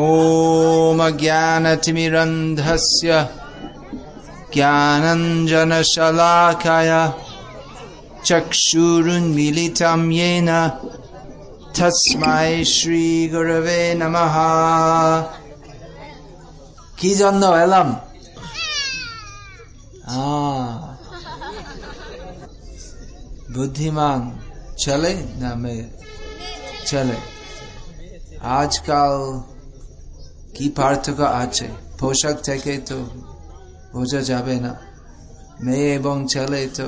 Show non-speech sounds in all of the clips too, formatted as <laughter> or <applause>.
ॐ ज्ञानतिमिरन्धस्य ज्ञानञ्जनशलाकाय चक्षुरुन्मिलितं येन তস্মাই শ্রী গুরবে নমঃ কি জন্য এলাম বুদ্ধিমান ছেলে না মেয়ে ছেলে আজকাল কি পার্থক্য আছে পোশাক থেকে তো বোঝা যাবে না মেয়ে এবং ছেলে তো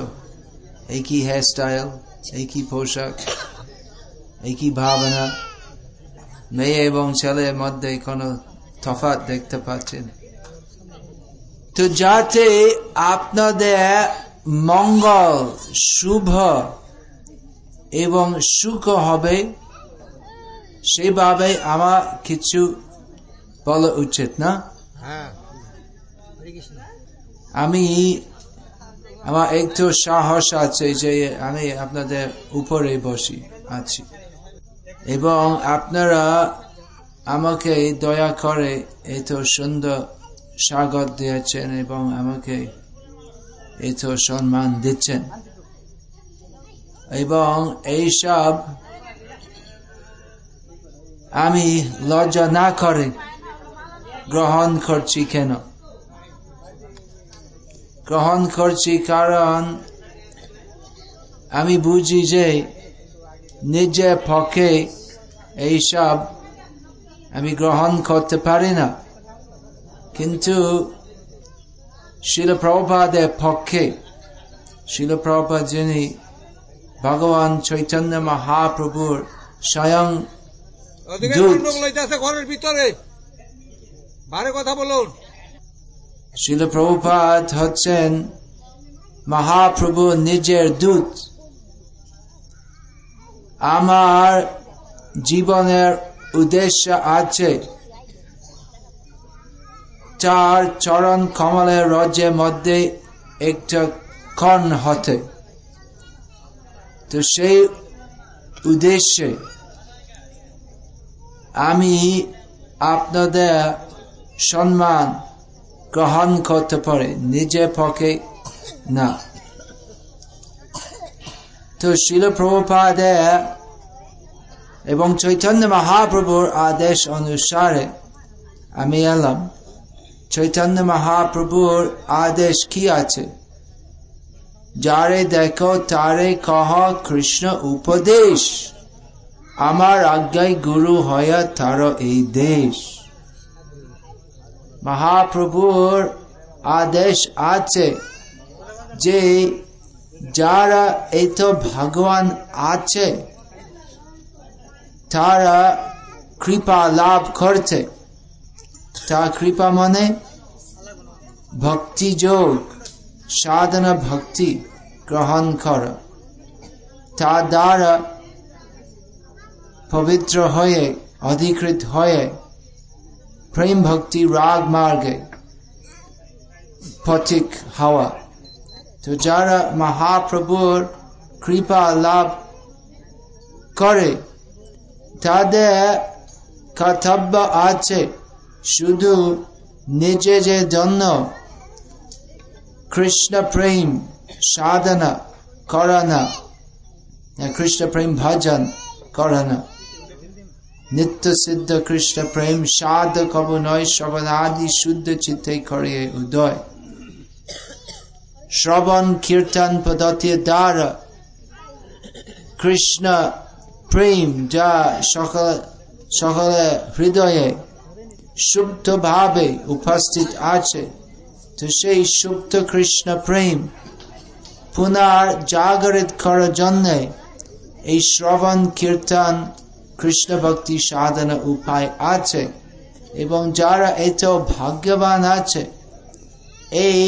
একই হেয়ার স্টাইল একই পোশাক একই ভাবনা মেয়ে এবং ছেলের মধ্যে কোনো তফাৎ দেখতে পাচ্ছেন তো যাতে আপনাদের মঙ্গল শুভ এবং সুখ হবে সেভাবে আমার কিছু বলা উচিত না আমি আমার একটু সাহস আছে যে আমি আপনাদের উপরে বসি, আছি। এবং আপনারা আমাকে দয়া করে এত সুন্দর স্বাগত দিয়েছেন এবং আমাকে এত সম্মান দিচ্ছেন। এবং এইসব আমি লজ্জা না করে গ্রহণ করছি কেন? গ্রহণ করছি কারণ আমি বুঝি যে নিজের পক্ষে এইসব আমি গ্রহণ করতে পারি না। কিন্তু শিলপ্রভাদের পক্ষে শিলপ্রভা যিনি ভগবান চৈতন্য মহাপ্রভুর স্বয়ং ঘরের ভিতরে। বারে কথা বলুন। শিলপ্রভুপাত হচ্ছেন মহাপ্রভু নিজের দূত। আমার জীবনের উদ্দেশ্য আছে চার চরণ কমলের রজ্যের মধ্যে একটা ক্ষণ হতে। তো সেই উদ্দেশ্যে আমি আপনাদের সম্মান গ্রহণ করতে পারে নিজের পক্ষে না। তো শিল এবং চৈতন্য মহাপ্রভুর আদেশ অনুসারে আমি এলাম। চৈতন্য মহাপ্রভুর আদেশ কি আছে? যারে দেখো তারে কহ, কৃষ্ণ উপদেশ। আমার আজ্ঞায় গুরু হয়া তার এই দেশ। মহাপ্রভুর আদেশ আছে যে যারা এই তো ভগবান আছে, তারা কৃপা লাভ করছে। তা কৃপা মানে ভক্তি যোগ, সাধনা ভক্তি গ্রহণ কর। তা দ্বারা পবিত্র হয়ে, অধিকৃত হয়ে প্রেম ভক্তি, রাগ, মার্গে, পথিক, হওয়া। তো যারা মহাপ্রভুর কৃপা লাভ করে, তাদের কর্তব্য আছে শুধু নিজের জন্য। কৃষ্ণ প্রেম সাধনা, করানা। কৃষ্ণ প্রেম ভজন, করানা। নিত্য সিদ্ধ কৃষ্ণ প্রেম, সাধ কব নয় সবনাদি শুদ্ধ চিত্তে করে উদয়। শ্রবণ, কীর্তন পদ্ধতির দ্বারা কৃষ্ণ প্রেম যা সকল, সকলে হৃদয়ে সুপ্ত ভাবে উপস্থিত আছে, তো সেই সুপ্ত কৃষ্ণ প্রেম পুনর জাগরিত করার জন্য এই শ্রবণ, কীর্তন কৃষ্ণ ভক্তি সাধনা উপায় আছে এবং যারা এত ভাগ্যবান আছে, এই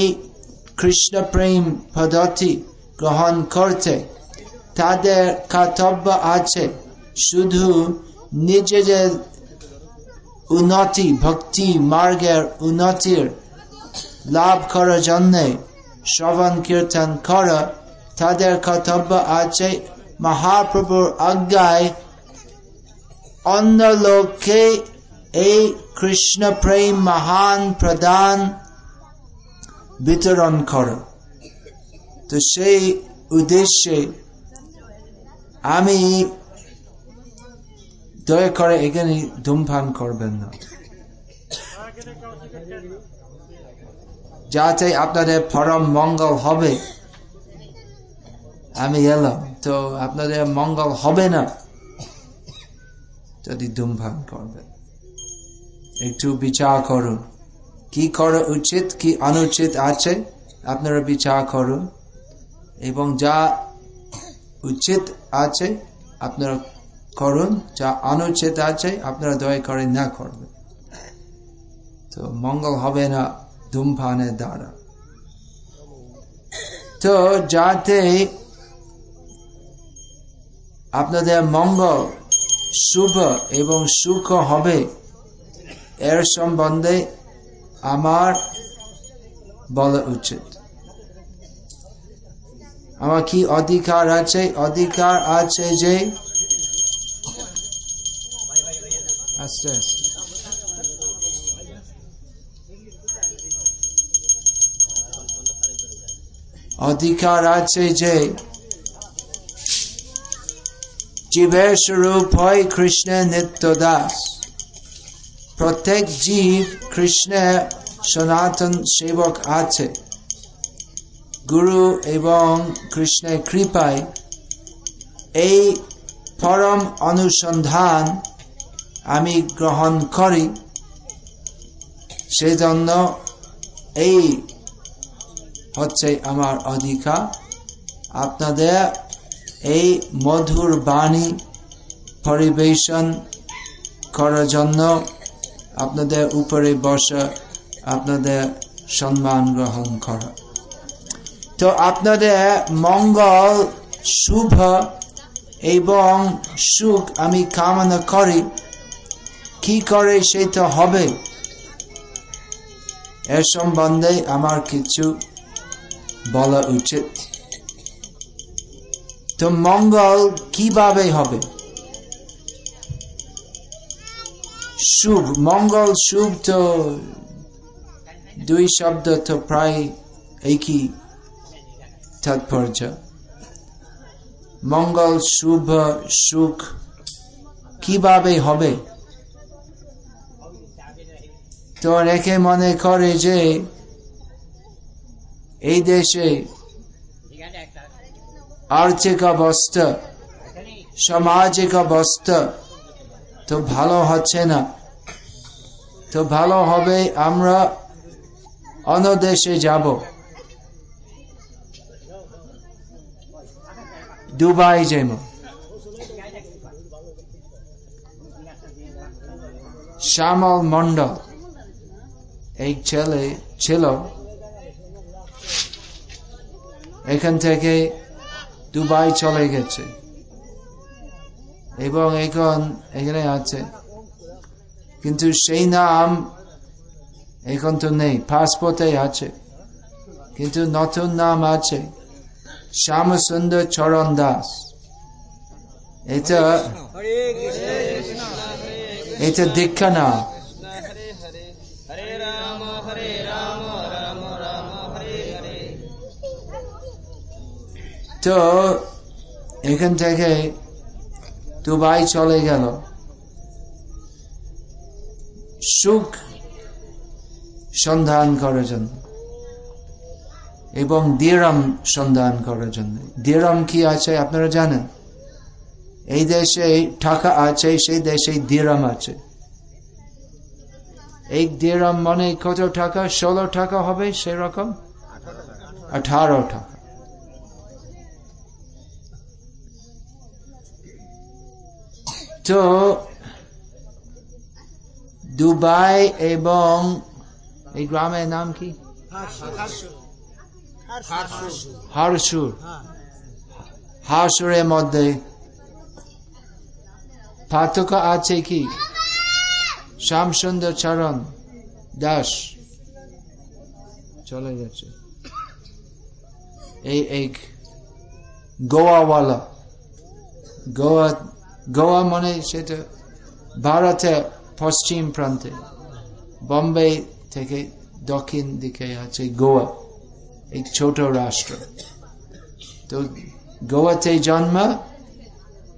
কৃষ্ণ প্রেম পদ্ধতি গ্রহণ করতে তাদের কর্তব্য আছে শুধু নিজেদের উন্নতি, ভক্তি মার্গের উন্নতির লাভ করার জন্য শ্রবণ, কীর্তন করা তাদের কর্তব্য আছে। মহাপ্রভুর আজ্ঞায় অন্য লোককে এই কৃষ্ণ প্রেম মহান প্রদান বিতরণ করো। তো সেই উদ্দেশ্যে আমি দয়া করে এখানে ধূমপান করবেন না। যাতে আপনাদের পরম মঙ্গল হবে। আমি এলাম। তো আপনাদের মঙ্গল হবে না। যদি ধূমপান করবেন। একটু বিচার করুন। কি করা উচিত, কি অনুচিত আছে, আপনারা বিচার করুন। এবং যা উচিত আছে, আপনারা করুন। যা অনুচিত আছে, আপনারা দয়া করে না করবেন। তো মঙ্গল হবে না ধূমপানের দ্বারা। তো যাতে আপনাদের মঙ্গল শুভ এবং সুখ হবে। এর সম্বন্ধে আমার বলা উচিত। আমার কি অধিকার আছে? অধিকার আছে যে আস্তে আস্তে অধিকার আছে যে জীবের স্বরূপ হয় কৃষ্ণের প্রত্যেক জীব কৃষ্ণের সনাতন সেবক আছে গুরু এবং কৃষ্ণের কৃপায় এই পরম অনুসন্ধান আমি গ্রহণ করি সেজন্য এই হচ্ছে আমার অধিকার আপনাদের এই মধুর বাণী পরিবেশন করার জন্য আপনাদের উপরে বসা আপনাদের সম্মান গ্রহণ করা। তো আপনাদের মঙ্গল, শুভ এবং সুখ আমি কামনা করি। কি করে সেটা হবে? এর সম্বন্ধে আমার কিছু বলা উচিত। তো মঙ্গল কীভাবে হবে? শুভ, মঙ্গল, শুভ তো দুই শব্দ তো প্রায় একই তাৎপর্য। মঙ্গল, শুভ, সুখ কীভাবে হবে? তো রেখে মনে করে যে এই দেশে আর্থিক অবস্থা সামাজিক অবস্থা তো ভালো হচ্ছে না। তো ভালো হবে, আমরা অন্য দেশে যাব। দুবাই যেমন শ্যামল মন্ডল এই ছেলে ছিল, এখান থেকে দুবাই চলে গেছে। এবং এখন এখানে আছে। কিন্তু সেই নাম এখন তো নেই পাসপোর্টে আছে। কিন্তু নতুন নাম আছে শ্যামসুন্দর চরণ দাস। এটা এটা দীক্ষা নাম। তো এখান থেকে দুবাই চলে গেল। সুখ সন্ধান করার জন্য এবং দিরাম সন্ধান করার জন্য। দিরাম কি আছে আপনারা জানেন? এই দেশে টাকা আছে, সেই দেশে দিরাম আছে। এই দিরাম মানে কত টাকা? ষোলো টাকা হবে সেরকম? আঠারো টাকা। তো দুবাই এবং এই গ্রামের নাম কি? হারসুর। হারসুরের মধ্যে পার্থক্য আছে কি? শ্যামসুন্দর চরণ দাস। চলে গেছে। এই এক গোয়াওয়ালা। গোয়া গোয়া মানে সেটা ভারতে পশ্চিম প্রান্তে বম্বে থেকে দক্ষিণ দিকে আছে গোয়া এক ছোট রাষ্ট্র তো গোয়াতে জন্ম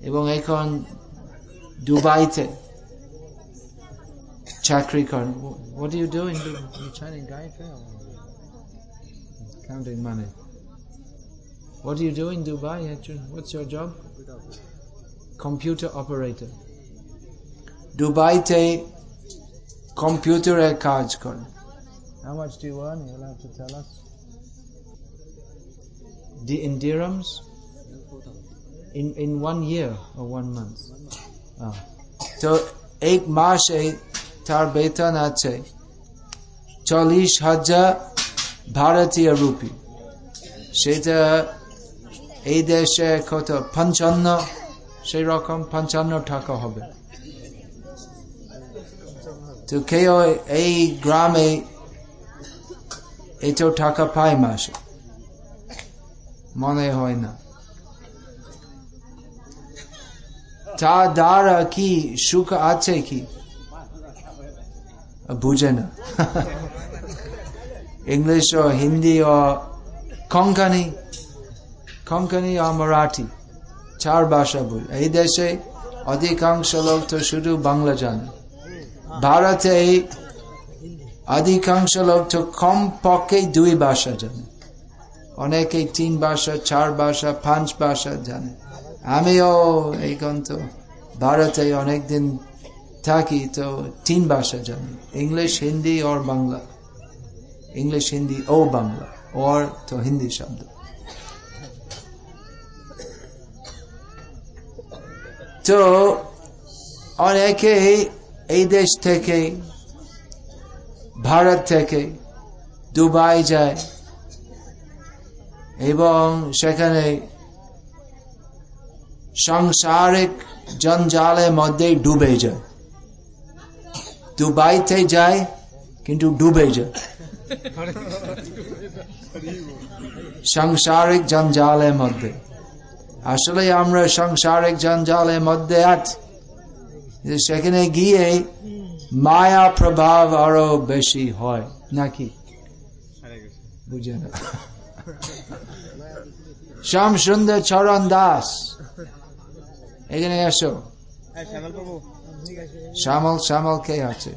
এবং এখন দুবাইতে চাকরি করেন What do you do in Dubai? You Chinese guy? Counting money. What do you do in Dubai? What's your job? Computer operator. দুবাইতে কম্পিউটারে কাজ করেন How much do you earn? You'll have to tell us. The in dirhams? In in one year or one month? Ah. তো এক মাসে তার বেতন আছে চল্লিশ হাজার ভারতীয় রুপি সেটা এই দেশে কত পঞ্চান্ন সেই রকম পঞ্চান্ন টাকা হবে। তো কেউ এই গ্রামে এত টাকা পায় মাসে মনে হয় না। তা দ্বারা কি সুখ আছে কি? বুঝে না। ইংলিশ ও হিন্দি ও কঙ্কানি। কঙ্কানি ও মারাঠি। চার ভাষা বই এই দেশে অধিকাংশ লোক তো শুধু বাংলা জানে। ভারতে অধিকাংশ লোক তো কম পক্ষে দুই ভাষা জানে। অনেকে তিন ভাষা, চার ভাষা, পাঁচ ভাষা জানে। আমিও এইখান তো ভারতে অনেকদিন থাকি তো তিন ভাষা জানি। ইংলিশ, হিন্দি, ওর বাংলা। ইংলিশ, হিন্দি ও বাংলা। ওর তো হিন্দি শব্দ। তো অনেকে এই দেশ থেকে, ভারত থেকে দুবাই যায় এবং সেখানে সাংসারিক জঞ্জালের মধ্যে ডুবে যায়। দুবাইতে যায়, কিন্তু ডুবে যায়। সাংসারিক জঞ্জালের মধ্যে। আসলে আমরা সাংসারিক জঞ্জালের মধ্যে আছি। সেখানে গিয়ে মায়া প্রভাব আরও বেশি হয়, নাকি? বুঝে না। শ্যাম সুন্দর চরণ দাস, এখানে এসো। শ্যামল শ্যামল কে আছে?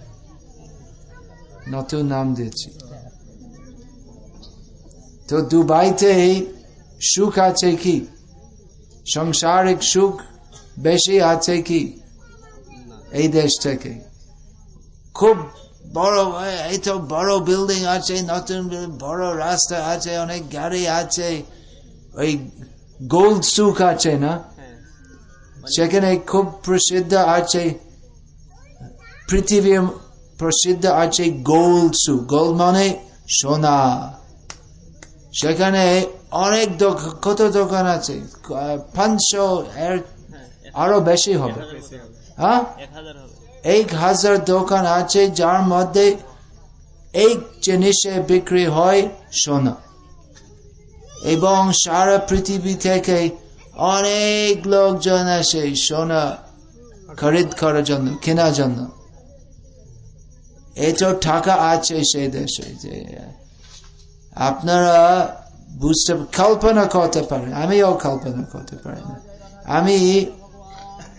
নতুন নাম দিয়েছি। তো দুবাইতে সুখ আছে কি? সংসারিক সুখ বেশি আছে কি? এই দেশ থেকে। খুব বড় এই তো বড় বিল্ডিং আছে নতুন বড় রাস্তা আছে অনেক গাড়ি আছে ওই গোল্ড সুখ আছে না? সেখানে খুব প্রসিদ্ধ আছে পৃথিবীর প্রসিদ্ধ আছে গোল্ড সুখ। গোল্ড মানে সোনা। সেখানে অনেক কত দোকান আছে? পাঁচশো এর আরও বেশি হবে। হ্যাঁ? এক হাজার দোকান আছে যার মধ্যে এক জিনিসে বিক্রি হয় সোনা। এবং সারা পৃথিবী থেকে অনেক লোকজন আসে সোনা খরিদ করার জন্য কেনার জন্য। এত টাকা আছে সেই দেশে যে আপনারা বুঝতে কল্পনা করতে পারেন। আমিও কল্পনা করতে পারি না। আমি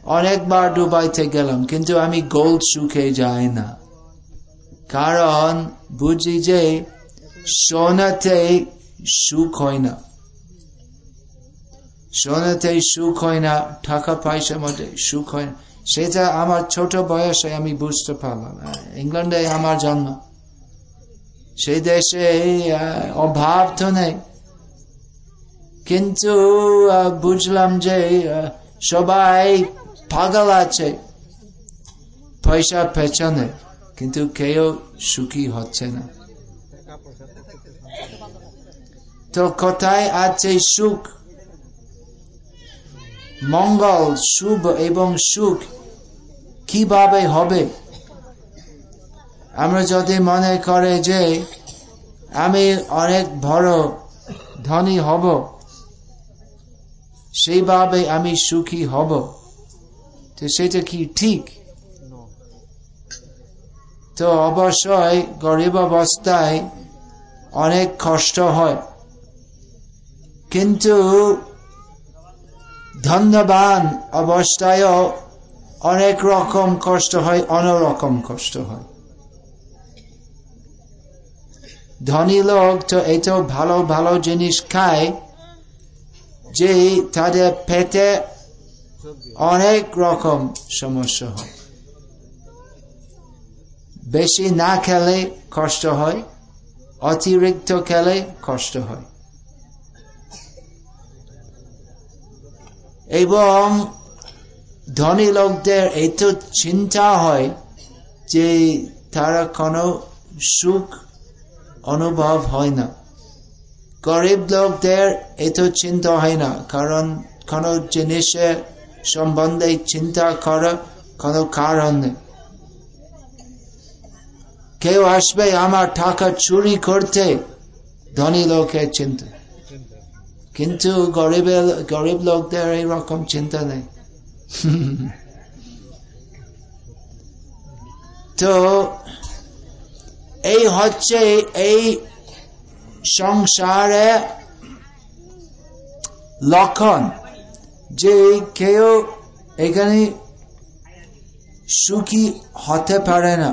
অনেকবার দুবাইতে গেলাম, কিন্তু আমি গোল্ড সুখে যাই না। কারণ বুঝি যে সোনাতে সুখ হয় না। সোনাতে সুখ হয় না, টাকা পয়সার মধ্যে সুখ হয় না। সেটা আমার ছোট বয়সে আমি বুঝতে পারলাম। ইংল্যান্ডে আমার জন্ম। সেই দেশে অভাব তো নেই। কিন্তু বুঝলাম যে সবাই পাগল আছে। পয়সা পেছনে, কিন্তু কেউ সুখী হচ্ছে না। তো কোথায় আছে সুখ? মঙ্গল, শুভ এবং সুখ কীভাবে হবে? আমরা যদি মনে করে যে, আমি অনেক বড় ধনী হব সেইভাবে আমি সুখী হব। তো সেটা কি ঠিক? তো অবশ্যই গরিব অবস্থায় অনেক কষ্ট হয়। কিন্তু ধন্যবান অবস্থায়ও অনেক রকম কষ্ট হয় অন্যরকম কষ্ট হয়। ধনী লোক তো এত ভালো ভালো জিনিস খায় যে তাদের পেটে অনেক রকম সমস্যা হয়। বেশি না খেলে কষ্ট হয়, অতিরিক্ত খেলে কষ্ট হয়। এবং ধনী লোকদের এত চিন্তা হয় যে তারা কোনো সুখ অনুভব হয় না। গরিব লোকদের এত চিন্তা হয় না। কারণ কোনো জিনিসের সম্বন্ধে চিন্তা করা কোনো কারণ নেই। কেউ আসবে আমার টাকা চুরি করতে, ধনী লোকের চিন্তা। কিন্তু গরিবের গরিব লোকদের এইরকম চিন্তা নেই। <laughs> তো, এই হচ্ছে এই সংসারে লক্ষণ। যে কেউ এখানে সুখী হতে পারে না।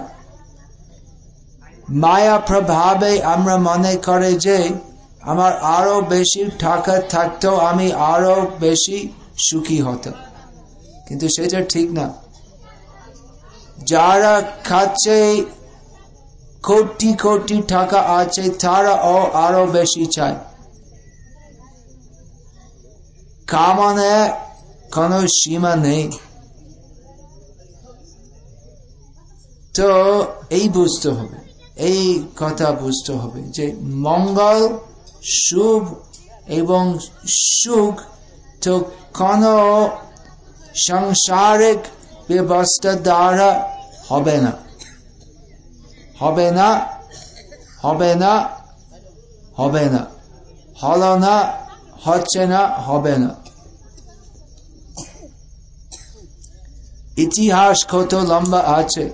মায়া প্রভাবে আমরা মনে করে যে আমার আরও বেশি টাকা থাকতো আমি আরও বেশি সুখী হতাম কিন্তু সেটা ঠিক না। যারা খাচ্ছে কোটি কোটি টাকা আছে, তারা ও আরও বেশি চায়। কামনে কোনো সীমা নেই। তো এই বুঝতে হবে, এই কথা বুঝতে হবে যে মঙ্গল, শুভ এবং সুখ তো কোন সাংসারিক ব্যবস্থা দ্বারা হবে না। হবে না হবে না হবে না। হল না, হচ্ছে না, হবে না। ইতিহাস কত লম্বা আছে।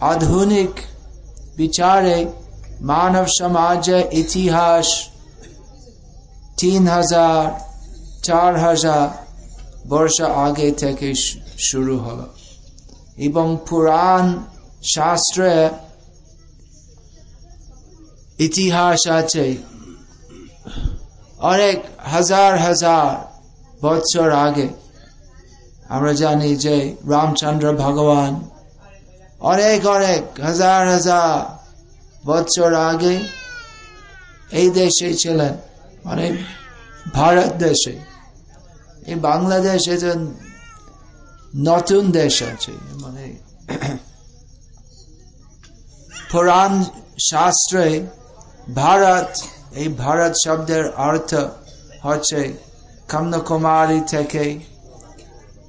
আধুনিক বিচারে মানব সমাজে ইতিহাস তিন হাজার, চার হাজার বর্ষ আগে থেকে শুরু হলো। এবং পুরাণ শাস্ত্রে ইতিহাস আছে। অনেক হাজার হাজার বছর আগে আমরা জানি যে রামচন্দ্র ভগবান অনেক অনেক হাজার হাজার বছর আগে এই দেশে ছিলেন মানে ভারত দেশে। এই বাংলাদেশ এটা নতুন দেশ আছে মানে পুরাণ শাস্ত্রে ভারত এই ভারত শব্দের অর্থ হচ্ছে কন্যাকুমারী থেকে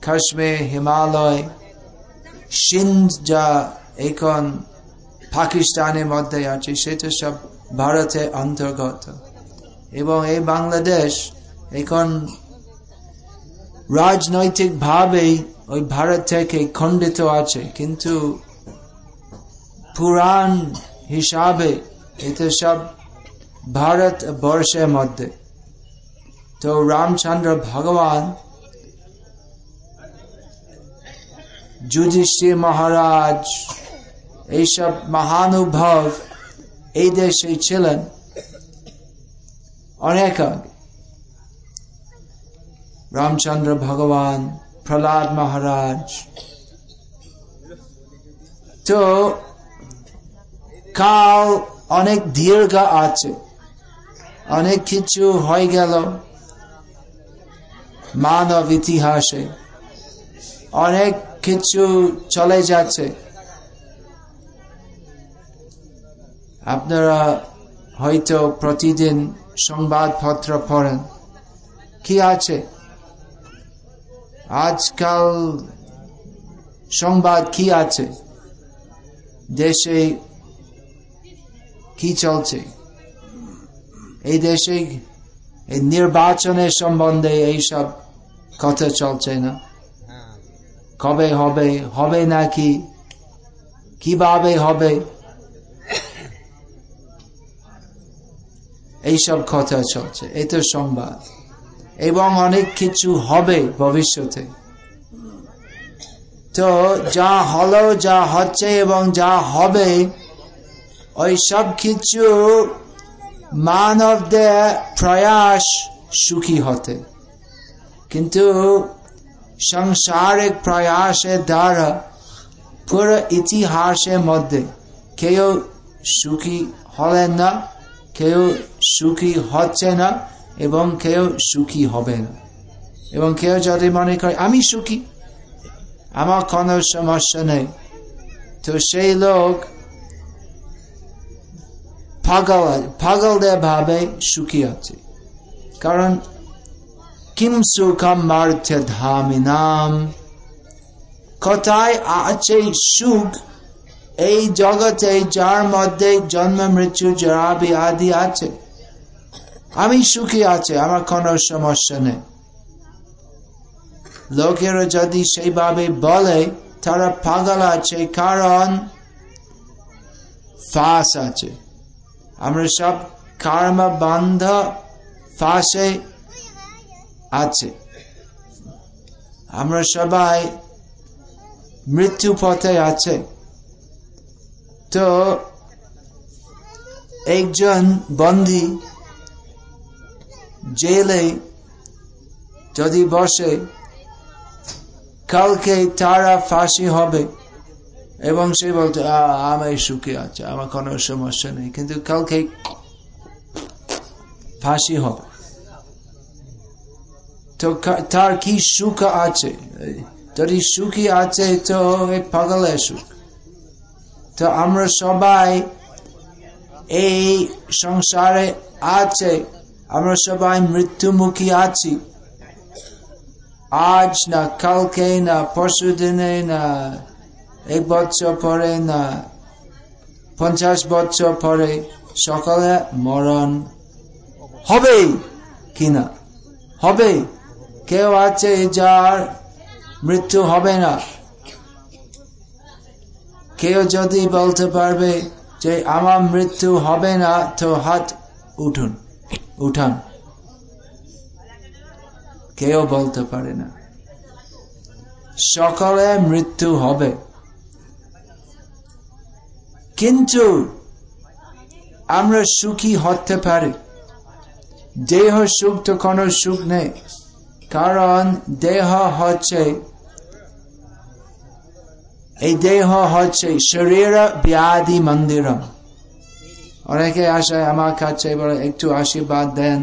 কাশ্মীর, হিমালয়, সিন্ধ যা এখন পাকিস্তানের মধ্যে আছে। সেটা সব ভারতের অন্তর্গত। এবং এই বাংলাদেশ এখন রাজনৈতিক ভাবেই ওই ভারত থেকে খণ্ডিত আছে। কিন্তু পুরাণ হিসাবে এটা সব ভারত বর্ষের মধ্যে। তো রামচন্দ্র ভগবান যুধিষ্ঠির মহারাজ, এইসব মহানুভব এই দেশে ছিলেন অনেক রামচন্দ্র ভগবান, প্রহ্লাদ মহারাজ। তো কাল অনেক দীর্ঘ আছে। অনেক কিছু হয়ে গেল। মানব ইতিহাসে অনেক কিছু চলে যাচ্ছে। আপনারা হয়তো প্রতিদিন সংবাদপত্র পড়েন। কি আছে? আজকাল সংবাদ কি আছে? দেশে কি চলছে? এই দেশে এই নির্বাচনের সম্বন্ধে এইসব কথা চলছে না? কবে হবে? হবে নাকি? কীভাবে হবে? এইসব কথা চলছে। এই তো সংবাদ। এবং অনেক কিছু হবে ভবিষ্যতে। তো যা হলো, যা হচ্ছে এবং যা হবে ওই সব কিছু মানবদের প্রয়াস সুখী হতে। কিন্তু সংসারিক প্রয়াসের দ্বারা পুরো ইতিহাসের মধ্যে কেউ সুখী হলেন না, কেউ সুখী হচ্ছে না এবং কেউ সুখী হবে না। এবং কেউ যদি মনে করে, আমি সুখী, আমার কোনো সমস্যা নেই। তো সেই লোক পাগল পাগলদের ভাবে সুখী আছে কারণ কিম সুখম মার্থে ধামিনাম কোথায় আছে সুখ এই জগতে যার মধ্যে জন্ম মৃত্যু জরাবি আদি আছে আমি সুখী আছে আমার কোনো সমস্যা নেই লোকেরা যদি সেইভাবে বলে তারা পাগল আছে কারণ ফাঁস আছে আমরা সব কর্ম বন্ধ ফাঁসে আছে। আমরা সবাই মৃত্যু পথে আছে। তো একজন বন্দী জেলে যদি বসে, কালকে তারা ফাঁসি হবে। এবং সে বলতো আমি সুখে আছে, আমার কোনো সমস্যা নেই। কিন্তু কালকে ফাঁসি হবে। তো তার কি সুখ আছে? যদি সুখী আছে তো পাগলের সুখ। তো আমরা সবাই এই সংসারে আছে, আমরা সবাই মৃত্যুমুখী আছি। আজ না কালকে, না পরশু দিনে না এক বছর পরে না, পঞ্চাশ বছর পরে সকালে মরণ হবে কিনা? হবে। কেউ আছে যার মৃত্যু হবে না। কেউ যদি বলতে পারবে যে আমার মৃত্যু হবে না, তো হাত উঠুন, উঠান। কেউ বলতে পারে না। সকলে মৃত্যু হবে। কিন্তু আমরা সুখী হতে পারি। দেহ সুখ তো কোনো সুখ নেই, কারণ দেহ হচ্ছে, এই দেহ হচ্ছে শরীর ব্যাধি মন্দির। অনেকে আসে আমার কাছে বলে, একটু আশীর্বাদ দেন,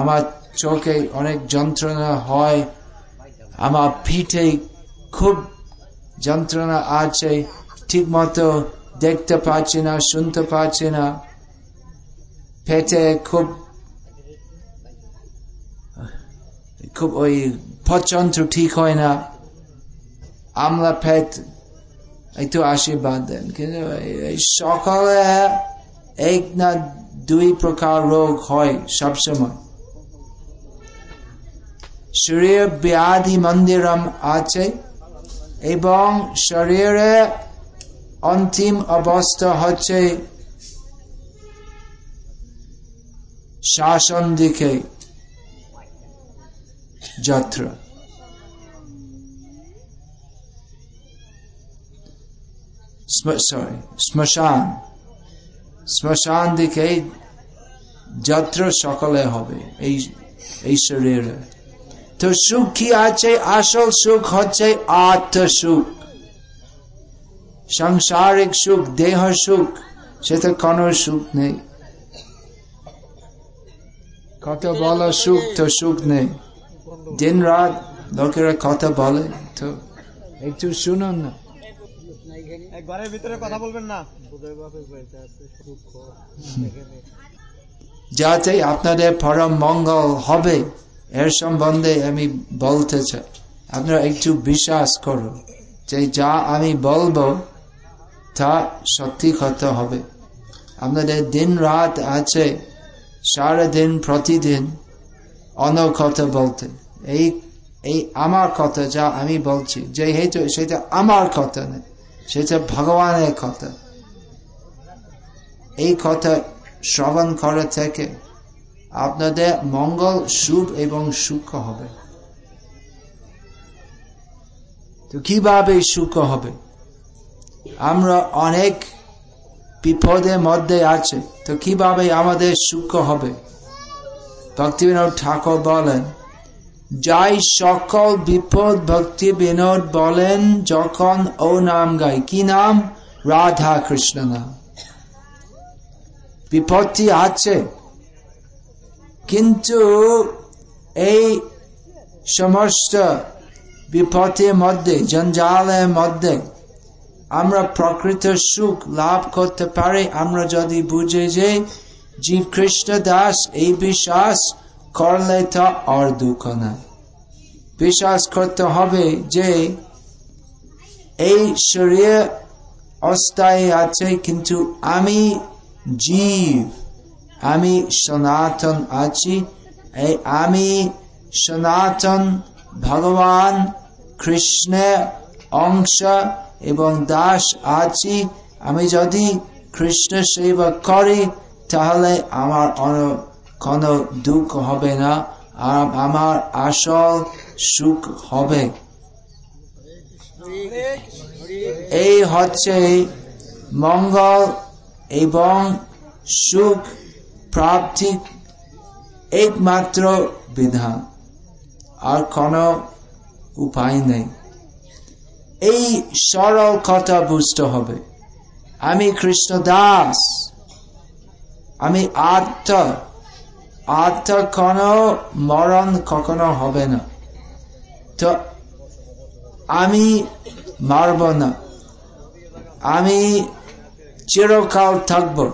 আমার চোখে অনেক যন্ত্রণা হয়, আমার পিঠে খুব যন্ত্রণা আছে ঠিক মতো দেখতে পাচ্ছি না শুনতে পাচ্ছি না পেটে খুব খুব ওই পচন্ত্র ঠিক হয় না। আমলা পেট, একটু আশীর্বাদ দেন। কিন্তু সকালে এক না দুই প্রকার রোগ হয় সবসময়। শরীর ব্যাধি মন্দিরম আছে এবং শরীরে অন্তিম অবস্থা হচ্ছে শাসন দিকে যাত্রা। শ্মশান। শ্মশান দিকে যাত্রা সকালে হবে, এই এই শরীরে। তো সুখ কি আছে? আসল সুখ হচ্ছে আত্ম সুখ সাংসারিক সুখ দেহ সুখ সেটা কোন সুখ নেই। কত বলো সুখ তো সুখ নেই। দিন রাত লোকেরা কথা বলে তো একটু শুনুন না। ঘরের ভিতরে কথা বলবেন না। যাতে আপনাদের পরম মঙ্গল হবে এর সম্বন্ধে আমি বলতে চাই। আপনারা একটু বিশ্বাস করুন যে যা আমি বলব তা সত্যি কথা হবে। আপনাদের দিন রাত আছে, সারাদিন, প্রতিদিন অন্য কথা বলতে। এই এই আমার কথা যা আমি বলছি যে হেতু সেটা আমার কথা নেই সেটা ভগবানের কথা। এই কথা শ্রবণ করে থেকে আপনাদের মঙ্গল, সুখ এবং সুখ হবে। তো কীভাবে সুখ হবে? আমরা অনেক বিপদের মধ্যে আছে। তো কীভাবে আমাদের সুখ হবে? ভক্তিবিনোদ ঠাকুর বলেন, যাই সকল বিপদ ভক্তি বিনোদ বলেন, যখন ও নাম গাই। কি নাম? রাধা কৃষ্ণ নাম। বিপত্তি আছে, কিন্তু এই সমস্ত বিপত্তির মধ্যে, জঞ্জালের মধ্যে আমরা প্রকৃত সুখ লাভ করতে পারি। আমরা যদি বুঝে যে জীব কৃষ্ণ দাস, এই বিশ্বাস করলে তা আর দুঃখ না বিশ্বাস করতে হবে যে এই শরীর অস্থায়ী আছে, কিন্তু আমি জীব, আমি সনাতন আছি। এই আমি সনাতন ভগবান কৃষ্ণের অংশ এবং দাস আছি, আমি যদি কৃষ্ণ সেবা করি, তাহলে আমার কোনো দুঃখ হবে না আর আমার আসল সুখ হবে। এই হচ্ছে মঙ্গল এবং সুখ প্রাপ্তি একমাত্র বিধান, আর কোনো উপায় নেই। এই সরল কথা বুঝতে হবে। আমি কৃষ্ণ দাস। আমি আত্ম। আত্ম কোনো মরণ কখনো হবে না। তো আমি মারব না। আমি চিরকাল থাকব।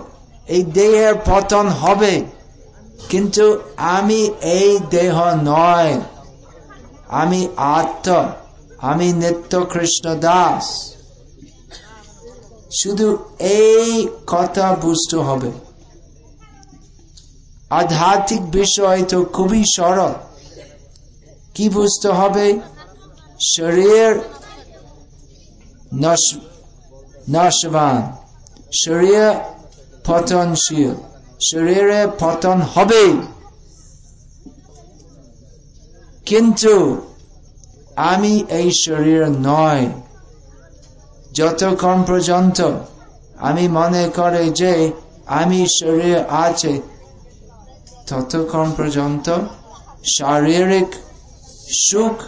এই দেহের পতন হবে। কিন্তু আমি এই দেহ নয়। আমি আত্ম। আমি নিত্য কৃষ্ণ দাস। শুধু এই কথা বুঝতে হবে। আধ্যাত্মিক বিষয় তো খুবই সরল। কি বুঝতে হবে? শরীর নশবান শরীর পতনশীল। শরীরে পতন হবে। কিন্তু আমি এই শরীর নয়। যতক্ষণ পর্যন্ত আমি মনে করে যে আমি শরীর আছে, ততক্ষণ পর্যন্ত শারীরিক সুখ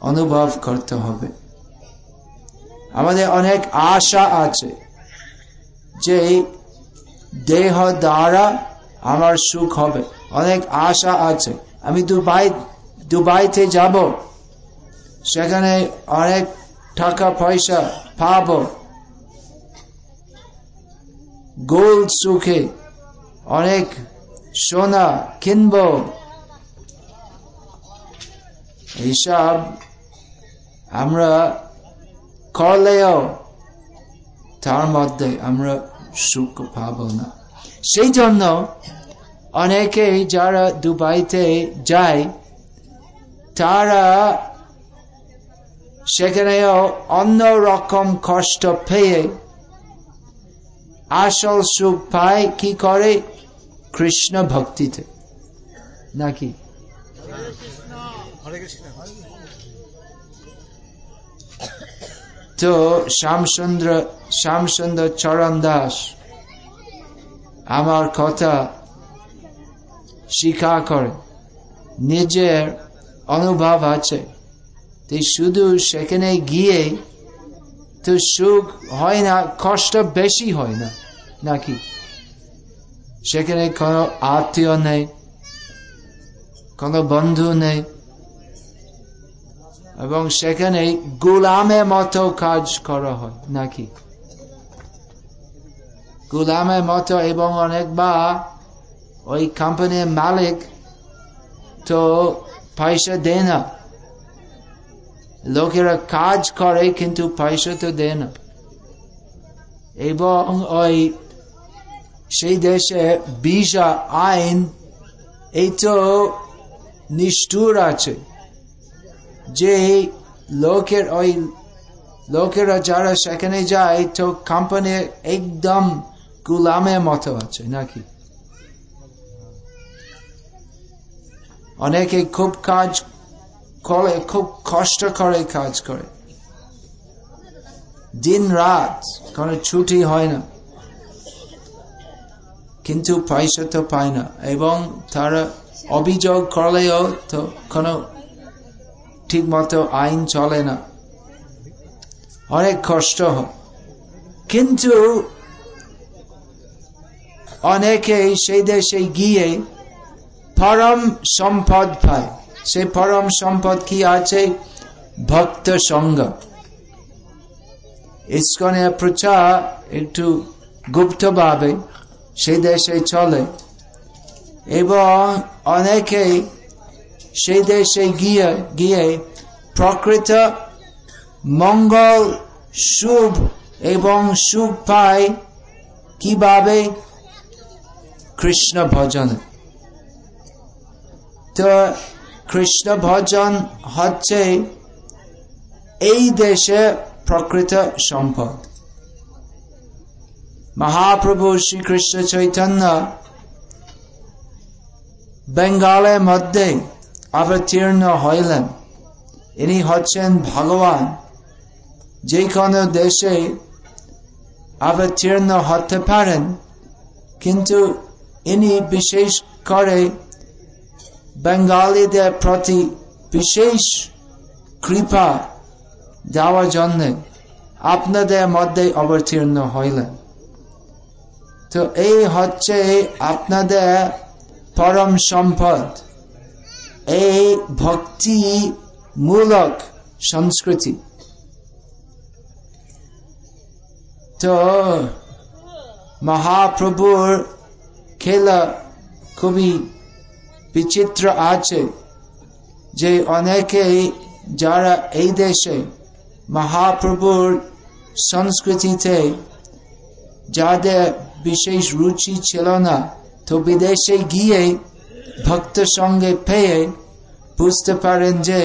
অনুভব করতে হবে। আমাদের অনেক আশা আছে যে দেহ দ্বারা আমার সুখ হবে। অনেক আশা আছে। আমি দুবাই, দুবাইতে যাব। সেখানে অনেক টাকা পয়সা পাব। গোল্ড সুখে অনেক সোনা কিনব। এইসব আমরা করলেও তার মধ্যে আমরা সুখ পাব না। সেই জন্য অনেকে যারা দুবাইতে যায়, তারা সেখানেও অন্য রকম কষ্ট পেয়ে আসল সুখ পায় কি করে? কৃষ্ণ ভক্তিতে। নাকি? তো শ্যামচন্দ্র শ্যামচন্দ্র চরণ দাস আমার কথা স্বীকার করে। নিজের অনুভব আছে। শুধু সেখানে গিয়ে তো সুখ হয় না, কষ্ট বেশি হয় না, নাকি? সেখানে কোনো আত্মীয় নেই, কোনো বন্ধু নেই, এবং সেখানে গুলামের মতো কাজ করা হয়, নাকি? গুলামের মতো এবং অনেকবার ওই কোম্পানির মালিক তো পয়সা দেয় না। লোকেরা কাজ করে, কিন্তু পয়সা তো দেয় না। এবং ওই সেই দেশে বিজা আইন, এই তো নিষ্ঠুর আছে। যে লোকের, ওই লোকেরা যারা সেখানে যায়, তো কোম্পানি একদম গুলামের মতো আছে, নাকি? অনেকে খুব কাজ করে খুব কষ্ট করে কাজ করে। দিন রাত কোন ছুটি হয় না। কিন্তু পয়সা তো পায় না। এবং তারা অভিযোগ করলেও তো কোনো ঠিক মতো আইন চলে না। অনেক কষ্ট হয়। কিন্তু অনেকে সেই দেশে গিয়ে পরম সম্পদ পায়। সেই পরম সম্পদ কি আছে? ভক্ত সঙ্গ। ইস্কনের প্রচার একটু গুপ্তভাবে সেই দেশে চলে এবং অনেকে সেই দেশে গিয়ে গিয়ে প্রকৃত মঙ্গল শুভ এবং সুখ পায় কীভাবে? কৃষ্ণ ভজন। তো কৃষ্ণ ভজন হচ্ছে এই দেশে প্রকৃত সম্পদ। মহাপ্রভু শ্রীকৃষ্ণ চৈতন্য বেঙ্গলের মধ্যে অবতীর্ণ হইলেন। ইনি হচ্ছেন ভগবান যে কোনো দেশে অবতীর্ণ হতে পারেন, কিন্তু ইনি বিশেষ করে বেঙ্গালীদের প্রতি বিশেষ কৃপা দেওয়ার জন্য আপনাদের মধ্যে অবতীর্ণ হইলেন তো এই হচ্ছে আপনাদের পরম সম্পদ এই ভক্তি মূলক সংস্কৃতি তো মহাপ্রভুর খেলা খুবই বিচিত্র আছে যে অনেকে যারা এই দেশে মহাপ্রভুর সংস্কৃতিতে যাদের বিশেষ রুচি ছিল না, তো বিদেশে গিয়ে ভক্ত সঙ্গে পেয়ে বুঝতে পারেন যে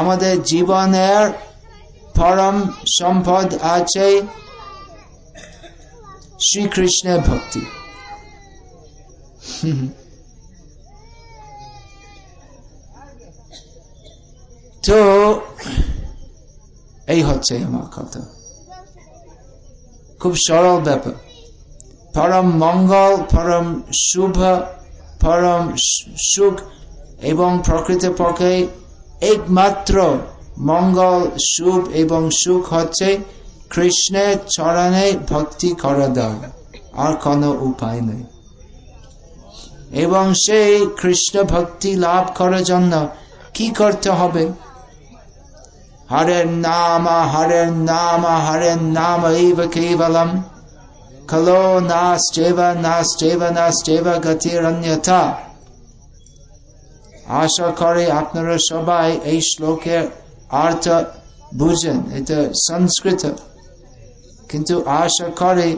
আমাদের জীবনের পরম সম্পদ আছে শ্রীকৃষ্ণের ভক্তি। তো, এই হচ্ছে আমার কথা। খুব সরল ব্যাপার। পরম মঙ্গল, পরম শুভ, পরম সুখ এবং প্রকৃত পক্ষে একমাত্র মঙ্গল, শুভ এবং সুখ হচ্ছে কৃষ্ণের চরণে ভক্তি করা দেয় আর কোনো উপায় নেই। এবং সেই কৃষ্ণ ভক্তি লাভ করার জন্য কি করতে হবে? হরের নাম হরের নাম হরের নাম এইব কেবলম খলো নাস্টেব নাস্টেব নাস্টেব গতির অন্যথা আশা করে আপনারা সবাই এই শ্লোকের অর্থ বুঝেন এটা সংস্কৃত কিন্তু আশা করে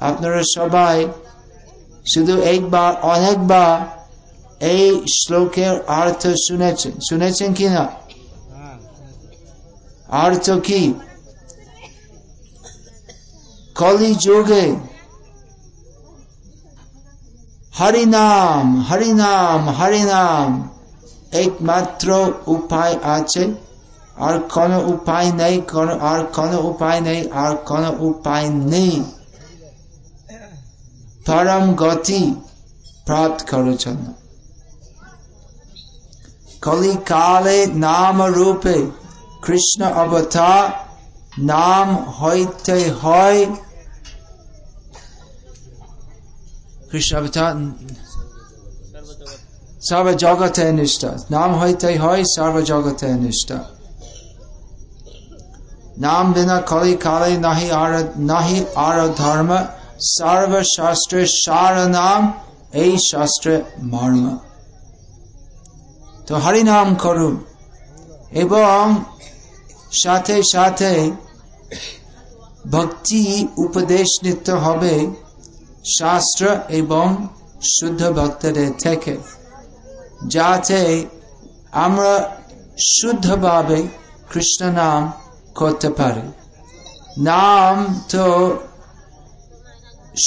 আপনারা সবাই শুধু একবার অনেকবার এই শ্লোকের অর্থ শুনেছেন শুনেছেন কিনা অর্থ কি কলি যুগে। হরিনাম হরিনাম হরিনাম। একমাত্র উপায় আছে। আর কোন উপায় নেই আর কোন উপায় নেই, আর কোন উপায় নেই। পরম গতি প্রাপ্ত করেছেন কলিকালে নাম রূপে কৃষ্ণ অবতার নাম হইতে হয় কৃষ্ণ সর্বজগতে নাম হইতে হয় সর্বজগতে নাম বিনা কলি কালে নাহি আর নাহি আর ধর্ম। সর্বশাস্ত্রের সার নাম, এই শাস্ত্রে মর্ম। তো হরিনাম করুন। এবং সাথে সাথে ভক্তি উপদেশ নিতে হবে শাস্ত্র এবং শুদ্ধ ভক্তদের থেকে, যাতে আমরা শুদ্ধভাবে কৃষ্ণ নাম করতে পারি। নাম তো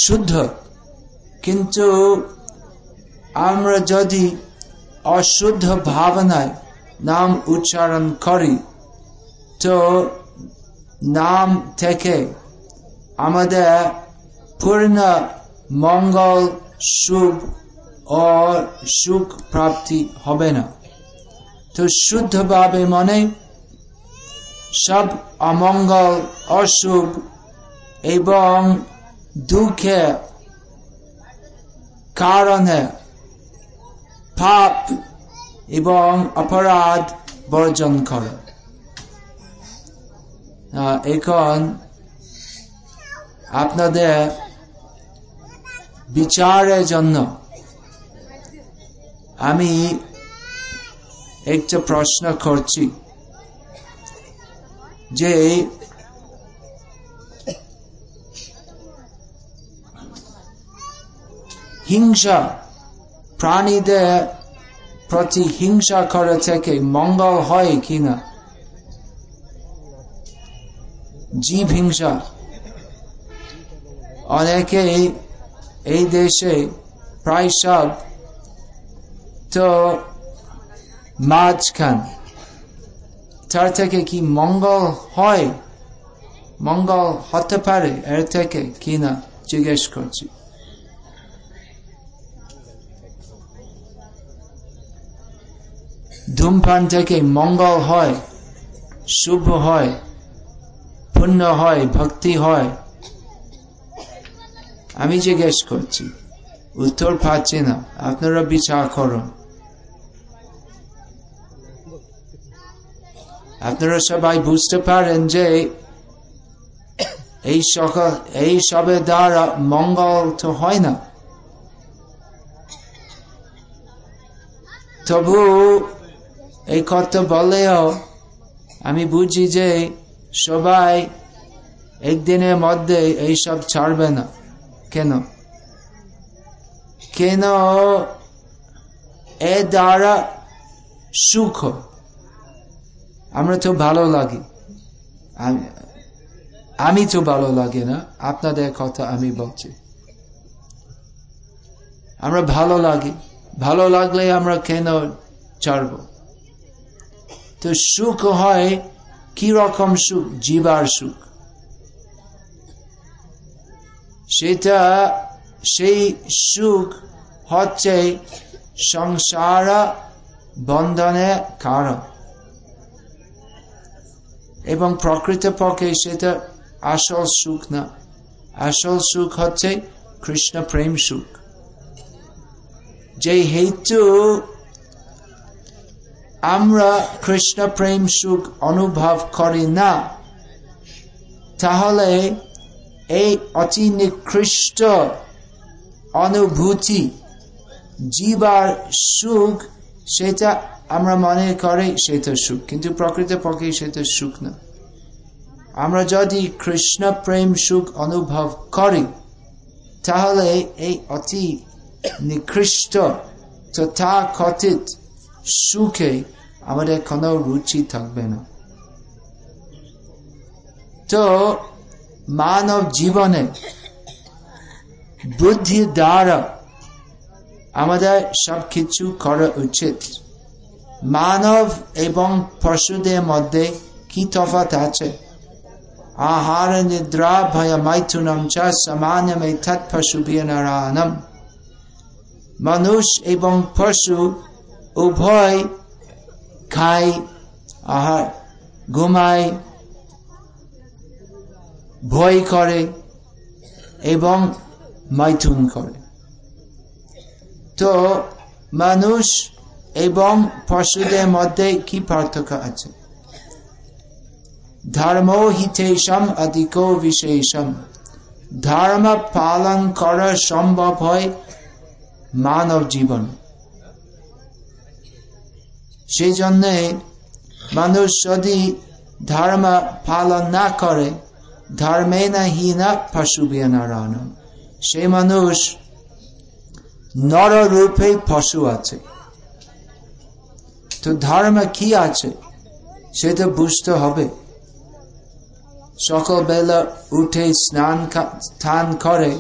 শুদ্ধ, কিন্তু আমরা যদি অশুদ্ধ ভাবনায় নাম উচ্চারণ করি নাম থেকে আমাদের পূর্ণ মঙ্গল, শুভ ও সুখ প্রাপ্তি হবে না। তো শুদ্ধভাবে মনে সব অমঙ্গল, অশুভ এবং দুঃখে কারণে পাপ এবং অপরাধ বর্জন করে। এখন আপনাদের বিচারের জন্য আমি একটা প্রশ্ন করছি যে হিংসা প্রাণীদের প্রতি হিংসা করে থেকে মঙ্গল হয় কিনা? জীব হিংসা। অনেকে এই দেশে প্রায় সব তো মাছ খান তার থেকে কি মঙ্গল হয়? মঙ্গল হতে পারে, এর থেকে কি না, জিজ্ঞেস করছি। ধূমপান থেকে মঙ্গল হয়, শুভ হয়। পুণ্য হয়, ভক্তি হয়। আমি জিজ্ঞেস করছি, উত্তর পাচ্ছি না, আপনারা বিচার করুন। আপনারা সবাই বুঝতে পারেন যে এই সকল, এই সবের দ্বারা মঙ্গল তো হয় না। তবু এই কথা বলেও আমি বুঝি যে সবাই একদিনের মধ্যে এইসব ছাড়বে না। কেন? কেন এ দ্বারা সুখ? আমরা তো ভালো লাগে। আমি তো ভালো লাগে না। আপনাদের কথা আমি বলছি। আমরা ভালো লাগে। ভালো লাগলে আমরা কেন ছাড়ব? তো সুখ হয় কি রকম সুখ? জীবার সুখ। সেটা, সেই সুখ হচ্ছে সংসার বন্ধনে কারণ। এবং প্রকৃত পক্ষে সেটা আসল সুখ না। আসল সুখ হচ্ছে কৃষ্ণ প্রেম সুখ। যে হেতু আমরা কৃষ্ণ প্রেম সুখ অনুভব করি না। তাহলে এই অতি নিকৃষ্ট অনুভূতি, জীবার সুখ, সেটা আমরা মনে করে সেটা সুখ, কিন্তু প্রকৃত পক্ষে সেটা সুখ না। আমরা যদি কৃষ্ণ প্রেম সুখ অনুভব করি, তাহলে এই অতি নিকৃষ্ট তথা কথিত সুখে আমাদের কোনো রুচি থাকবে না। তো মানব জীবনে বুদ্ধি দ্বারা আমাদের সবকিছু করা উচিত। মানব এবং পশুদের মধ্যে কি তফাত আছে? আহার, নিদ্রা, ভয় মাইথুনম চ, সমানমে তৎ পশু নারায়ণম মানুষ এবং পশু উভয় খায় আহার ঘুমায় ভয় করে এবং মাইথুন করে। তো মানুষ এবং পশুদের মধ্যে কি পার্থক্য আছে? ধর্ম হিতেশম অধিক বিশেষম। ধর্ম পালন করা সম্ভব হয় মানব জীবন। সেই জন্যে মানুষ যদি ধর্ম পালন না করে ধর্মে না হীনা পশু নারায়ণ সেই মানুষ নররূপে পশু আছে তো ধর্ম কি আছে সেটা বুঝতে হবে সকাল বেলা উঠে স্নান স্নান করে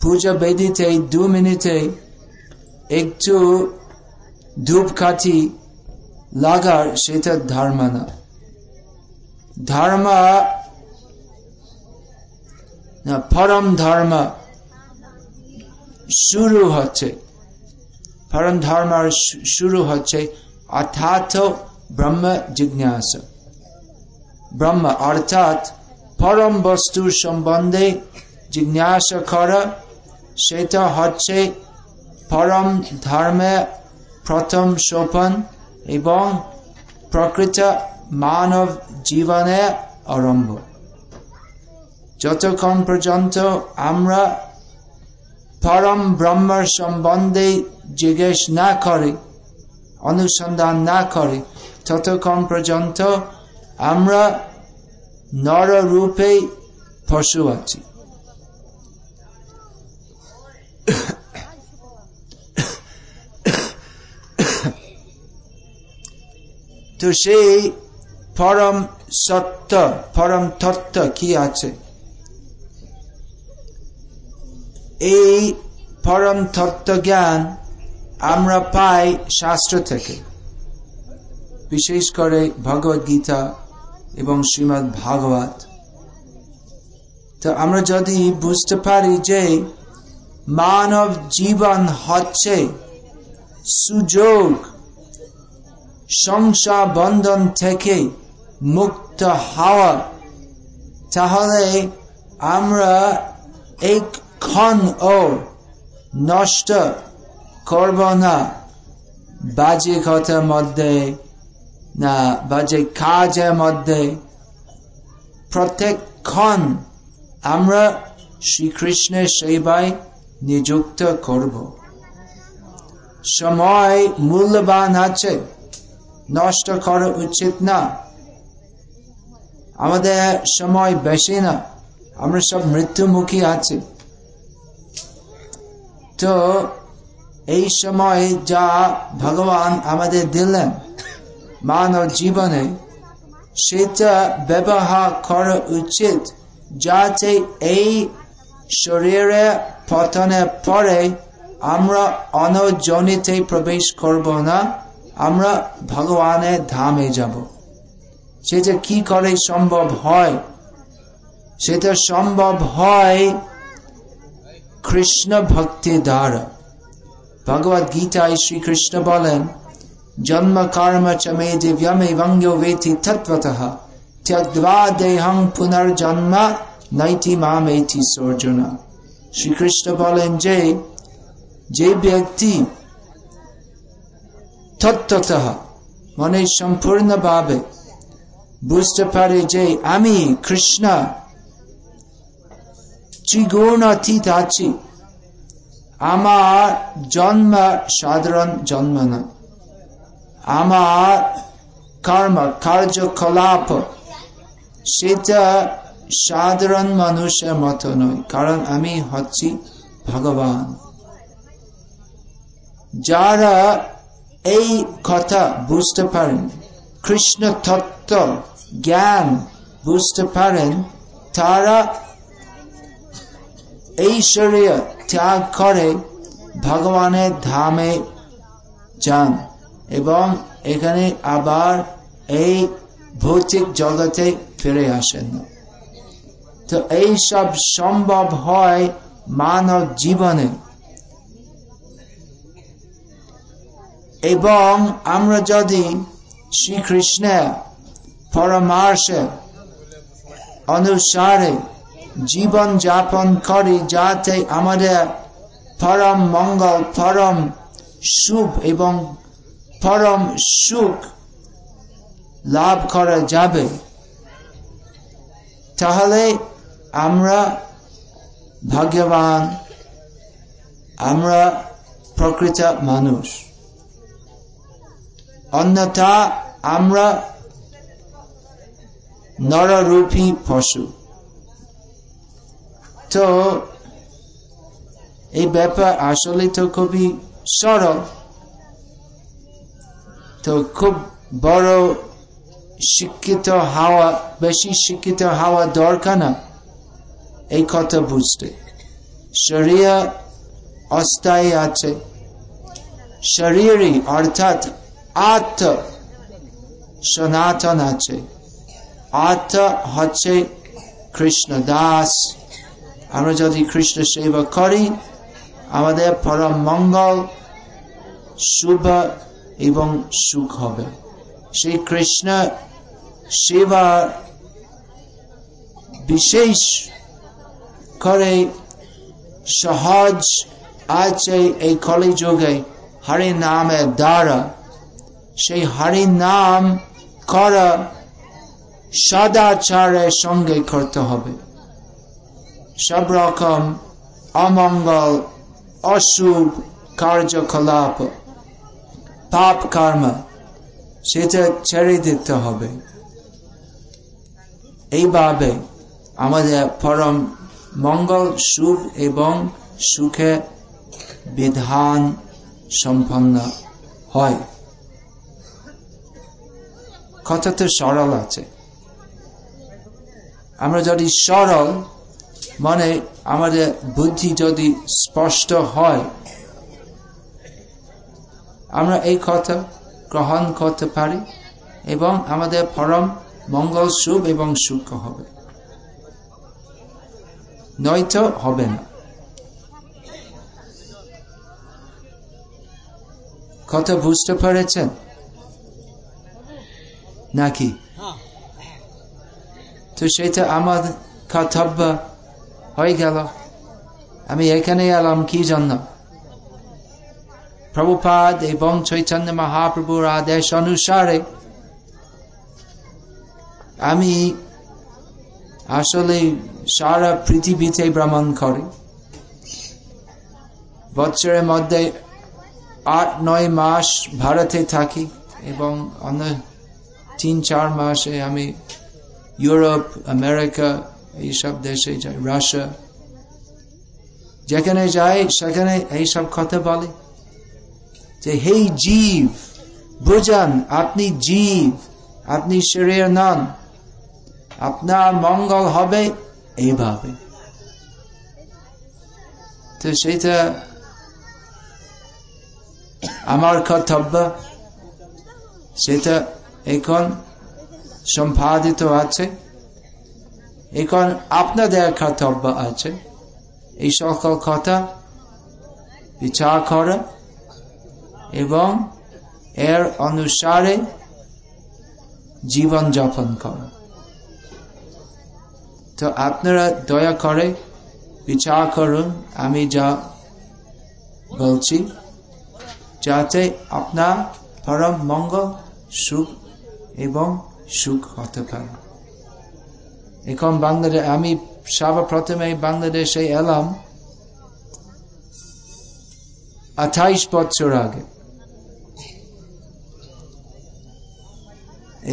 পূজা বেদিতে দু মিনিটে একটু ধূপকাঠি লাগার সেটা ধর্ম না। ধর্ম না, পরম ধর্ম শুরু হচ্ছে। পরম ধর্ম শুরু হচ্ছে অর্থাৎ ব্রহ্ম জিজ্ঞাসা। ব্রহ্ম অর্থাৎ পরম বস্তুর সম্বন্ধে জিজ্ঞাসা করা, সেটা হচ্ছে পরম ধর্মে প্রথম সোপন এবং প্রকৃত মানব জীবনে আরম্ভ যতক্ষণ পর্যন্ত আমরা পরম ব্রহ্মার সম্বন্ধে জিজ্ঞেস না করি অনুসন্ধান না করি ততক্ষণ পর্যন্ত আমরা নর রূপে পশু আছি তো সেই পরম সত্য, পরম তত্ত্ব কি আছে? এই পরম তত্ত্ব জ্ঞান আমরা পাই শাস্ত্র থেকে। বিশেষ করে ভগবত গীতা এবং শ্রীমৎ ভাগবত। তো আমরা যদি বুঝতে পারি যে মানব জীবন হচ্ছে সুযোগ সংসার বন্ধন থেকে মুক্ত হওয়া তাহলে আমরা এক ক্ষণ ও নষ্ট করব না। বাজে কথার মধ্যে না, বাজে কাজের মধ্যে প্রত্যেক ক্ষণ আমরা শ্রীকৃষ্ণের সেবায় নিযুক্ত করব। সময় মূল্যবান আছে। নষ্ট করা উচিত না। আমাদের সময় বেশি না। আমরা সব মৃত্যুমুখী আছি। তো এই সময় যা ভগবান আমাদের দিলেন মানব জীবনে, সেটা ব্যবহার করা উচিত যাতে এই শরীরে পতনের পরে আমরা অনজনিতে প্রবেশ করব না। আমরা ভগবানের ধামে যাব। সেটা কি করে সম্ভব হয়? সেটা সম্ভব হয় কৃষ্ণ ভক্তি দ্বারা। ভগবত গীতায় শ্রীকৃষ্ণ বলেন, জন্ম কর্ম চমে দিব্যমে বঙ্গ্য বেতি তত্ত্বত ত্যক্বা দেহং পুনর্জন্ম নৈতি মামেতি সর্জনা। শ্রীকৃষ্ণ বলেন যে যে ব্যক্তি তত্ত্বত মনে সম্পূর্ণভাবে বুঝতে পারে যে আমি কৃষ্ণ ত্রিগুণাতীত আছি আমার জন্ম সাধারণ জন্ম না। আমার কর্ম, কার্যকলাপ সেটা সাধারণ মানুষের মতো নয়, কারণ আমি হচ্ছি ভগবান। যারা এই কথা বুঝতে পারেন। কৃষ্ণ তত্ত্ব, জ্ঞান বুঝতে পারেন। তারা এই ত্যাগ করে ভগবানের ধামে যান এবং এখানে আবার এই ভৌতিক জগতে ফিরে আসেন। তো এই সব সম্ভব হয় মানব জীবনে। এবং আমরা যদি শ্রীকৃষ্ণের পরামর্শে অনুসারে জীবন যাপন করি যাতে আমাদের পরম মঙ্গল, পরম সুখ এবং পরম সুখ লাভ করা যাবে। তাহলে আমরা ভাগ্যবান, আমরা প্রকৃত মানুষ। অন্যথা আমরা নররূপী পশু। তো এই ব্যাপার আসলে তো খুবই সরল। তো খুব বড় শিক্ষিত হওয়া, বেশি শিক্ষিত হওয়া দরকার না। এই কথা বুঝতে। শরিয়া অস্থায়ী আছে। শরীরই অর্থাৎ আত্ম সনাতন আছে। আত্ম হচ্ছে কৃষ্ণ দাস। আমরা যদি কৃষ্ণ সেবা করি, আমাদের পরম মঙ্গল শুভ এবং সুখ হবে। সেই কৃষ্ণ সেবা বিশেষ করে সহজ আছে এই কলিযুগে, হরি নামের দ্বারা। সেই হরি নাম করা সদাচারের সঙ্গে করতে হবে। সব রকম অমঙ্গল অশুভ কার্যকলাপ, পাপ কর্ম সেটা ছেড়ে দিতে হবে। এইভাবে আমাদের পরম মঙ্গল সুখ এবং সুখে বিধান সম্পন্ন হয়। কথা তো সরল আছে। আমরা যদি সরল মানে আমাদের বুদ্ধি যদি স্পষ্ট হয়, আমরা এই কথা গ্রহণ করতে পারি এবং আমাদের পরম মঙ্গল, শুভ এবং সুখ হবে। নয়তো হবে না। কথা বুঝতে পেরেছেন? নাকি? তো সেটা আমার কর্তব্য হয়ে গেল। আমি এখানে এলাম, কি জন্য? প্রভুপাদ এবং চৈতন্য মহাপ্রভুর আদেশ অনুসারে আমি আসলে সারা পৃথিবীতে ভ্রমণ করি। বছরের মধ্যে আট নয় মাস ভারতে থাকি এবং অন্য তিন, চার মাসে আমি ইউরোপ, আমেরিকা এইসব দেশে যাই, রাশিয়া। যেখানে যাই, সেখানে এইসব কথা বলে। যে, হে জীব, বুঝান, আপনি জীব, আপনি শরীর নন আপনার মঙ্গল হবে এইভাবে। তো সেটা আমার কর্তব্য। সেটা এখন সম্পাদিত আছে? এখন আপনাদের কর্তব্য আছে? এই সকল কথা বিচার করা এবং এর অনুসারে জীবন যাপন করা। তো আপনারা দয়া করে বিচার করুন, আমি যা বলছি, যাতে আপনার পরম মঙ্গল সুখ এবং সুখ হতে পারে। এখন বাংলাদেশ, আমি সর্বপ্রথমে বাংলাদেশে এলাম আঠাইশ বছর আগে।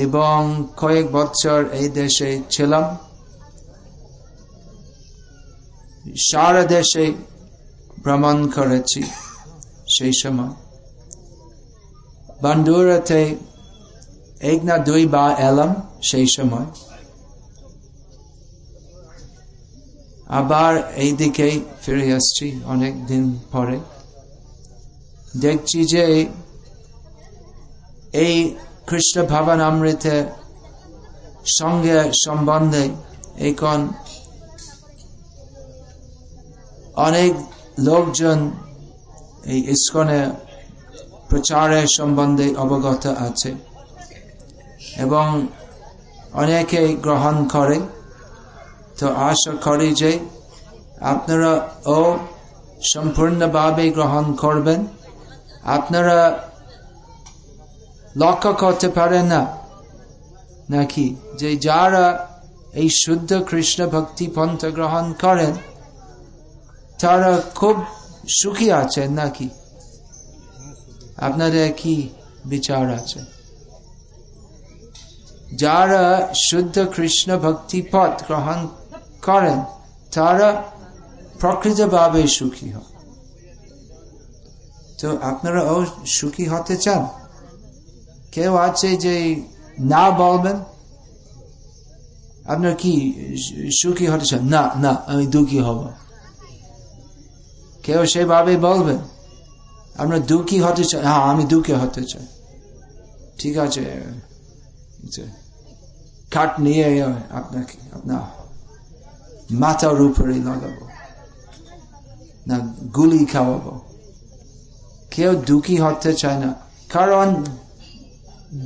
এবং কয়েক বছর এই দেশে ছিলাম। সারা দেশে ভ্রমণ করেছি সেই সময়। বান্ডুরাতে এক না দুই বা এলাম সেই সময় আবার এই দিকে ফিরে আসছি অনেক দিন পরে দেখছি যে এই খ্রিস্ট ভাবান অমৃতে সঙ্গে সম্বন্ধে এখন অনেক লোকজন এই ইস্কনে প্রচারের সম্বন্ধে অবগত আছে এবং অনেকে গ্রহণ করে তো আশা করি যে আপনারা ও সম্পূর্ণভাবে গ্রহণ করবেন। আপনারা লক্ষ্য করতে পারেন না, নাকি যে যারা এই শুদ্ধ কৃষ্ণ ভক্তি পন্থ গ্রহণ করেন, তারা খুব সুখী আছেন, নাকি? আপনাদের কি বিচার আছে? যারা শুদ্ধ কৃষ্ণ ভক্তি পথ গ্রহণ করেন তারা প্রকৃতভাবে সুখী হন তো আপনারা ও সুখী হতে চান? কেউ আছে যে না বলবেন? আপনার কি সুখী হতে চান? না না, আমি দুঃখী হব। কেউ সেভাবে বলবেন? আপনার দুঃখী হতে চান হ্যাঁ আমি দুঃখী হতে চাই। ঠিক আছে। কাঠ নিয়ে আপনাকে আপনার মাথার উপরে লাগাবো না গুলি খাওয়াবো কেউ দুঃখী হতে চায় না কারণ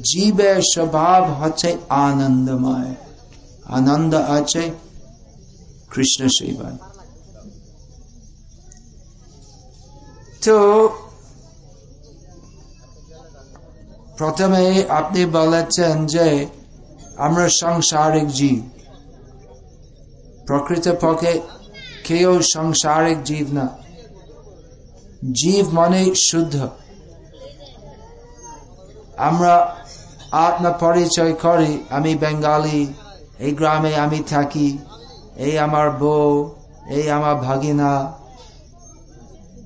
জীবের স্বভাব হচ্ছে আনন্দময় আনন্দ আছে কৃষ্ণ সেবায় তো প্রথমে আপনি বলেছেন যে আমরা সংসারিক জীব। প্রকৃত পক্ষে কেউ সংসারিক জীব না। জীব মানে শুদ্ধ। আমরা আত্মা পরিচয় করি, আমি বেঙ্গালি, এই গ্রামে আমি থাকি, এই আমার বউ, এই আমার ভাগিনা।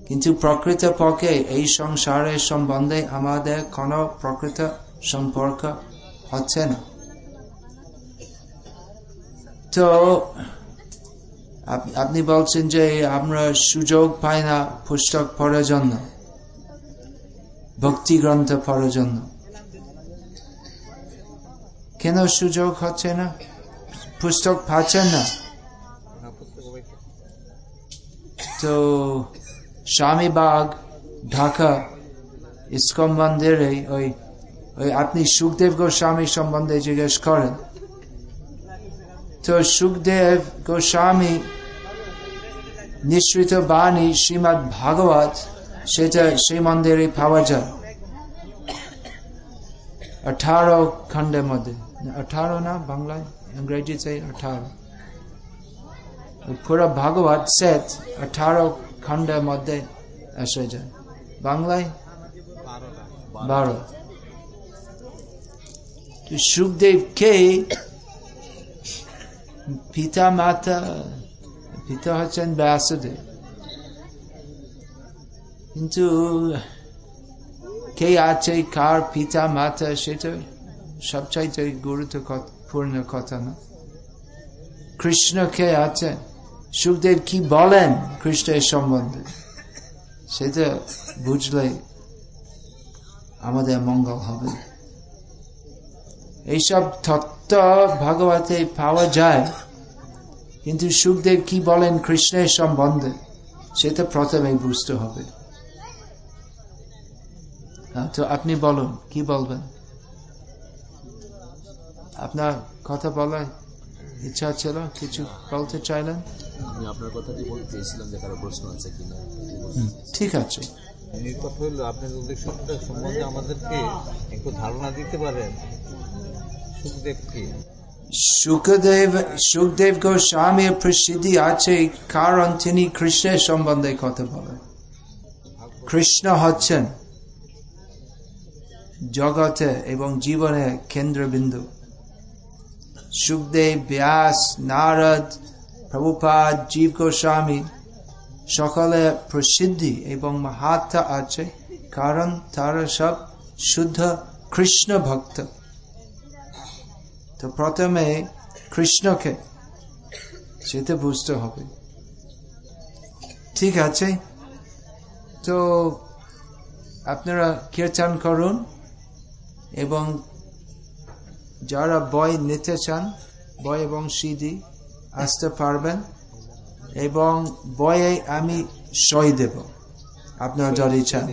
কিন্তু প্রকৃত পক্ষে এই সংসারের সম্বন্ধে আমাদের কোন প্রকৃত সম্পর্ক হচ্ছে না। তো আপনি বলছেন যে আমরা সুযোগ পাই না পুস্তক পড়ার জন্য, ভক্তি গ্রন্থ পড়ার জন্য। কেন সুযোগ হচ্ছে না? পুস্তক পাচ্ছেন না? তো, স্বামীবাগ, ঢাকা, ইস্কন মন্দিরে ওই ওই আপনি সুখদেব গোস্বামী সম্বন্ধে জিজ্ঞেস করেন। তো সুখদেব গোস্বামী নিঃসৃত বাণী শ্রীমৎ ভাগবত সেটা সেই মন্দিরে পাওয়া যায় আঠারো খণ্ডের মধ্যে আঠারো না বাংলায় ইংরেজিতে আঠারো পুরো ভাগবত সেট আঠারো খণ্ডের মধ্যে এসে যায় বাংলায় বারো সুখদেব কে পিতা মাতা পিতা হচ্ছেন ব্যাসদেব কিন্তু কে আছে, কার পিতা, মাতা, সেটা সবচাইতে গুরুত্বপূর্ণ কথা না। কৃষ্ণ কে আছে? সুখদেব কি বলেন কৃষ্ণের সম্বন্ধে? সেটা বুঝলে আমাদের মঙ্গল হবে। এইসব ভাগবতে পাওয়া যায়। কিন্তু সুখদেব কি বলেন কৃষ্ণের সম্বন্ধে? সেটা প্রথমে বুঝতে হবে। তো আপনি বলুন কি বলবেন? আপনার কথা বলার ইচ্ছা ছিল? কিছু বলতে চাইলেন? আমি আপনার কথাটি বলতে চেয়েছিলাম যে কারও প্রশ্ন আছে কিনা। ঠিক আছে। কথা হলো আপনার উদ্দেশ্যটা সম্বন্ধে আমাদেরকে একটু ধারণা দিতে পারেন। সুখদেব সুখদেব গোস্বামীর প্রসিদ্ধি আছে কারণ তিনি কৃষ্ণের সম্বন্ধে কথা বলেন। কৃষ্ণ হচ্ছেন জগতে এবং জীবনের কেন্দ্রবিন্দু। সুখদেব, ব্যাস, নারদ, প্রভুপাদ, জীব গোস্বামী সকলে প্রসিদ্ধি এবং মাহাত্মা আছে, কারণ তারা সব শুদ্ধ কৃষ্ণ ভক্ত। তো প্রথমে কৃষ্ণকে সেটা বুঝতে হবে। ঠিক আছে? তো আপনারা কীর্তন করুন এবং যারা বই নিতে চান, বই এবং সিডি আসতে পারবেন এবং বইয়ে আমি সই দেব। আপনারা যদি চান